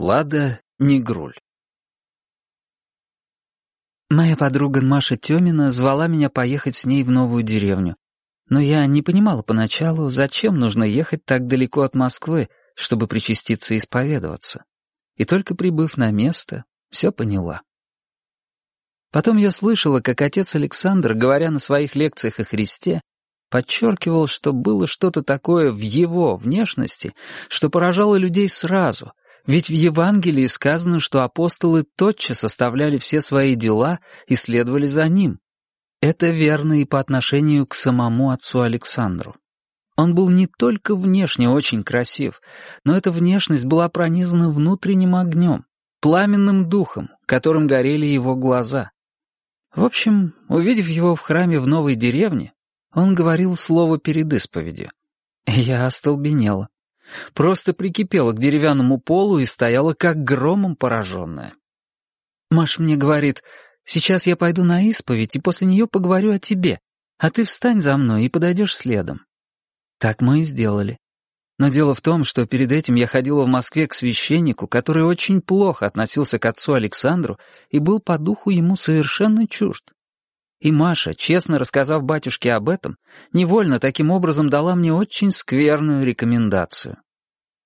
Лада Негруль. Моя подруга Маша Тёмина звала меня поехать с ней в новую деревню. Но я не понимала поначалу, зачем нужно ехать так далеко от Москвы, чтобы причаститься и исповедоваться. И только прибыв на место, все поняла. Потом я слышала, как отец Александр, говоря на своих лекциях о Христе, подчеркивал, что было что-то такое в его внешности, что поражало людей сразу, ведь в Евангелии сказано, что апостолы тотчас оставляли все свои дела и следовали за ним. Это верно и по отношению к самому отцу Александру. Он был не только внешне очень красив, но эта внешность была пронизана внутренним огнем, пламенным духом, которым горели его глаза. В общем, увидев его в храме в новой деревне, он говорил слово перед исповедью. Я остолбенела. Просто прикипела к деревянному полу и стояла как громом пораженная. Маш мне говорит, сейчас я пойду на исповедь и после нее поговорю о тебе, а ты встань за мной и подойдешь следом. Так мы и сделали. Но дело в том, что перед этим я ходила в Москве к священнику, который очень плохо относился к отцу Александру и был по духу ему совершенно чужд. И Маша, честно рассказав батюшке об этом, невольно таким образом дала мне очень скверную рекомендацию.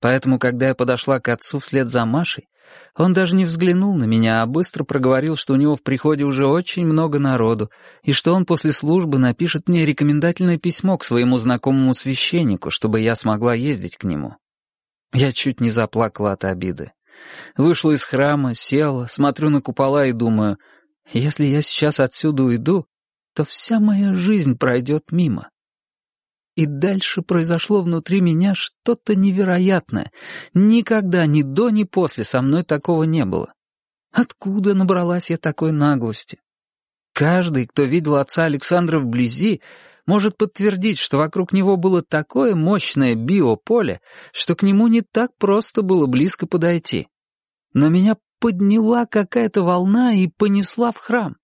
Поэтому, когда я подошла к отцу вслед за Машей, он даже не взглянул на меня, а быстро проговорил, что у него в приходе уже очень много народу, и что он после службы напишет мне рекомендательное письмо к своему знакомому священнику, чтобы я смогла ездить к нему. Я чуть не заплакала от обиды. Вышла из храма, села, смотрю на купола и думаю — если я сейчас отсюда уйду, то вся моя жизнь пройдет мимо. И дальше произошло внутри меня что-то невероятное. Никогда ни до, ни после со мной такого не было. Откуда набралась я такой наглости? Каждый, кто видел отца Александра вблизи, может подтвердить, что вокруг него было такое мощное биополе, что к нему не так просто было близко подойти. Но меня подняла какая-то волна и понесла в храм.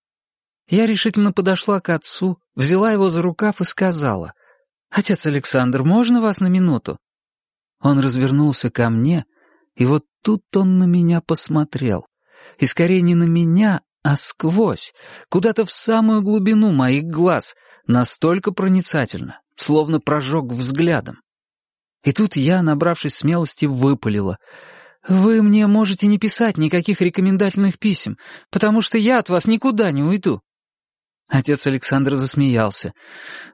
Я решительно подошла к отцу, взяла его за рукав и сказала, «Отец Александр, можно вас на минуту?» Он развернулся ко мне, и вот тут он на меня посмотрел. И скорее не на меня, а сквозь, куда-то в самую глубину моих глаз, настолько проницательно, словно прожег взглядом. И тут я, набравшись смелости, выпалила — «Вы мне можете не писать никаких рекомендательных писем, потому что я от вас никуда не уйду». Отец Александр засмеялся.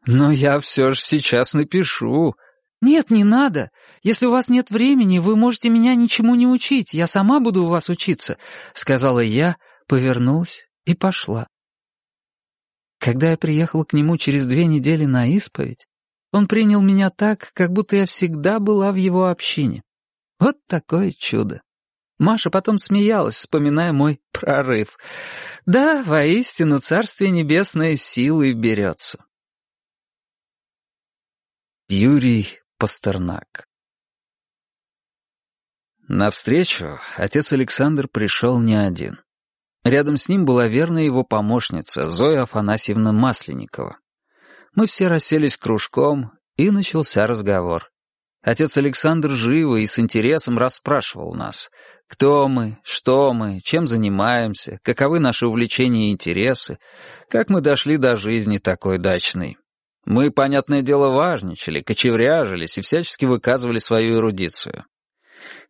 «Но я все же сейчас напишу». «Нет, не надо. Если у вас нет времени, вы можете меня ничему не учить. Я сама буду у вас учиться», — сказала я, повернулась и пошла. Когда я приехала к нему через две недели на исповедь, он принял меня так, как будто я всегда была в его общине. Вот такое чудо. Маша потом смеялась, вспоминая мой прорыв. Да, воистину, Царствие Небесное силой берется. Юрий Пастернак На встречу отец Александр пришел не один. Рядом с ним была верная его помощница Зоя Афанасьевна Масленникова. Мы все расселись кружком, и начался разговор. Отец Александр живо и с интересом расспрашивал нас, кто мы, что мы, чем занимаемся, каковы наши увлечения и интересы, как мы дошли до жизни такой дачной. Мы, понятное дело, важничали, кочевряжились и всячески выказывали свою эрудицию.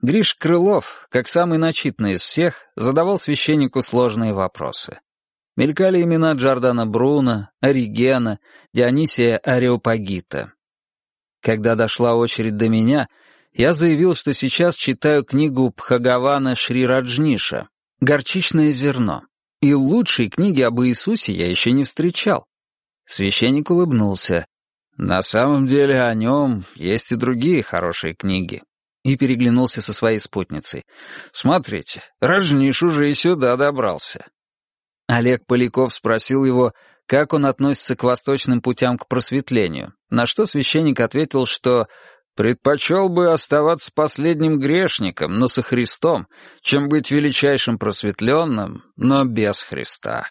Гриш Крылов, как самый начитанный из всех, задавал священнику сложные вопросы. Мелькали имена Джордана Бруно, Оригена, Дионисия Ареопагита. Когда дошла очередь до меня, я заявил, что сейчас читаю книгу Пхагавана Шри Раджниша «Горчичное зерно», и лучшей книги об Иисусе я еще не встречал. Священник улыбнулся. «На самом деле о нем есть и другие хорошие книги». И переглянулся со своей спутницей. «Смотрите, Раджниш уже и сюда добрался». Олег Поляков спросил его, как он относится к восточным путям к просветлению, на что священник ответил, что предпочел бы оставаться последним грешником, но со Христом, чем быть величайшим просветленным, но без Христа.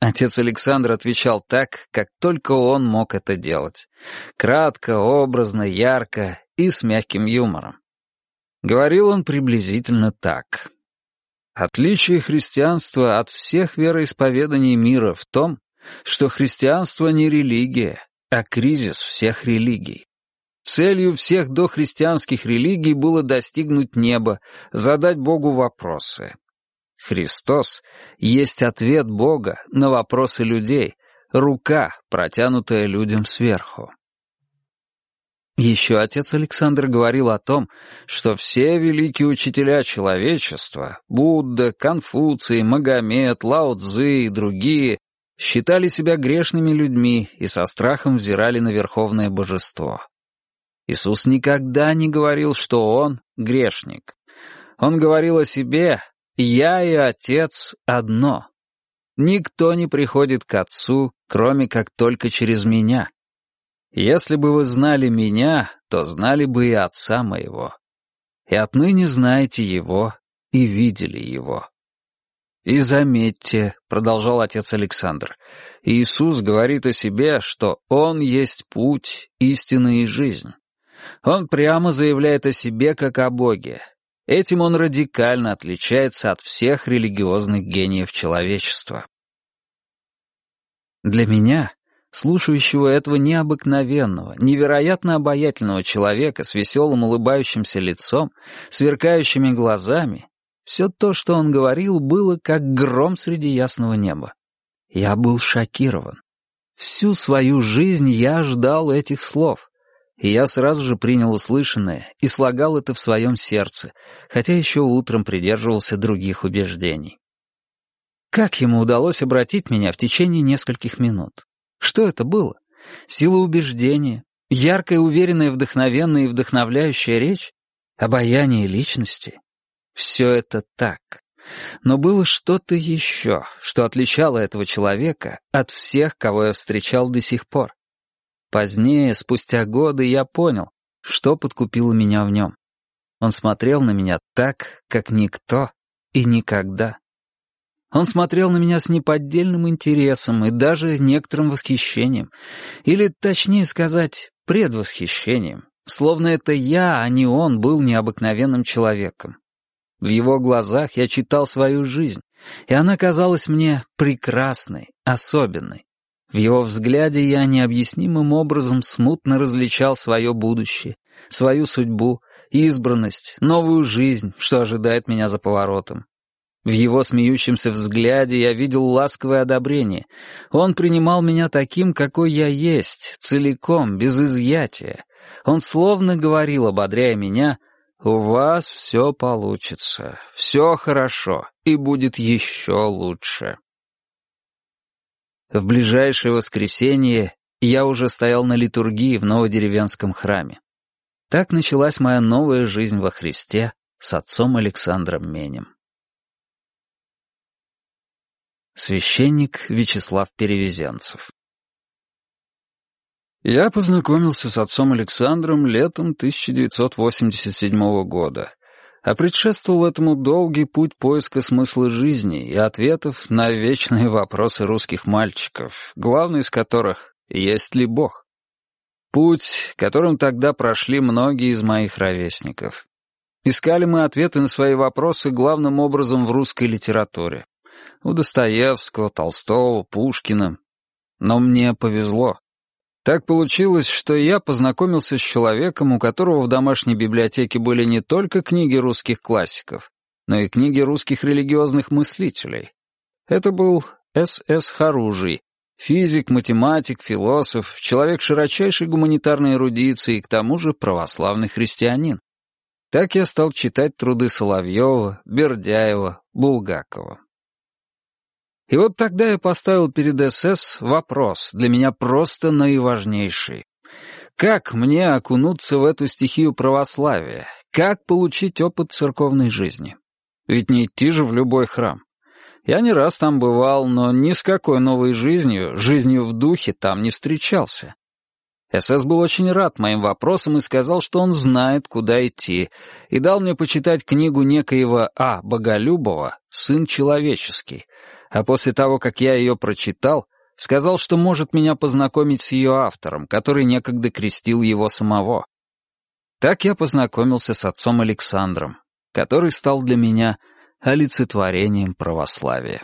Отец Александр отвечал так, как только он мог это делать. Кратко, образно, ярко и с мягким юмором. Говорил он приблизительно так. Отличие христианства от всех вероисповеданий мира в том, что христианство не религия, а кризис всех религий. Целью всех дохристианских религий было достигнуть неба, задать Богу вопросы. Христос есть ответ Бога на вопросы людей, рука, протянутая людям сверху. Еще отец Александр говорил о том, что все великие учителя человечества — Будда, Конфуций, Магомед, Лао Цзы и другие — считали себя грешными людьми и со страхом взирали на верховное божество. Иисус никогда не говорил, что Он — грешник. Он говорил о себе «Я и Отец одно». Никто не приходит к Отцу, кроме как только через меня. Если бы вы знали меня, то знали бы и отца моего. И отныне знаете его и видели его. И заметьте, — продолжал отец Александр, — Иисус говорит о себе, что Он есть путь, истина и жизнь. Он прямо заявляет о себе как о Боге. Этим он радикально отличается от всех религиозных гениев человечества. Для меня слушающего этого необыкновенного, невероятно обаятельного человека с веселым улыбающимся лицом, сверкающими глазами, все то, что он говорил, было как гром среди ясного неба. Я был шокирован. Всю свою жизнь я ждал этих слов. И я сразу же принял услышанное и слагал это в своем сердце, хотя еще утром придерживался других убеждений. Как ему удалось обратить меня в течение нескольких минут? Что это было? Сила убеждения, яркая, уверенная, вдохновенная и вдохновляющая речь, обаяние личности. Все это так. Но было что-то еще, что отличало этого человека от всех, кого я встречал до сих пор. Позднее, спустя годы, я понял, что подкупило меня в нем. Он смотрел на меня так, как никто и никогда. Он смотрел на меня с неподдельным интересом и даже некоторым восхищением. Или, точнее сказать, предвосхищением. Словно это я, а не он, был необыкновенным человеком. В его глазах я читал свою жизнь, и она казалась мне прекрасной, особенной. В его взгляде я необъяснимым образом смутно различал свое будущее, свою судьбу, избранность, новую жизнь, что ожидает меня за поворотом. В его смеющемся взгляде я видел ласковое одобрение. Он принимал меня таким, какой я есть, целиком, без изъятия. Он словно говорил, ободряя меня, «У вас все получится, все хорошо, и будет еще лучше». В ближайшее воскресенье я уже стоял на литургии в Новодеревенском храме. Так началась моя новая жизнь во Христе с отцом Александром Менем. Священник Вячеслав Перевезенцев Я познакомился с отцом Александром летом 1987 года, а предшествовал этому долгий путь поиска смысла жизни и ответов на вечные вопросы русских мальчиков, главный из которых — есть ли Бог? Путь, которым тогда прошли многие из моих ровесников. Искали мы ответы на свои вопросы главным образом в русской литературе у Достоевского, Толстого, Пушкина. Но мне повезло. Так получилось, что я познакомился с человеком, у которого в домашней библиотеке были не только книги русских классиков, но и книги русских религиозных мыслителей. Это был С.С. Харужий, физик, математик, философ, человек широчайшей гуманитарной эрудиции и к тому же православный христианин. Так я стал читать труды Соловьева, Бердяева, Булгакова. И вот тогда я поставил перед СС вопрос, для меня просто наиважнейший. Как мне окунуться в эту стихию православия? Как получить опыт церковной жизни? Ведь не идти же в любой храм. Я не раз там бывал, но ни с какой новой жизнью, жизнью в духе там не встречался. СС был очень рад моим вопросам и сказал, что он знает, куда идти, и дал мне почитать книгу некоего А. Боголюбова «Сын человеческий», а после того, как я ее прочитал, сказал, что может меня познакомить с ее автором, который некогда крестил его самого. Так я познакомился с отцом Александром, который стал для меня олицетворением православия.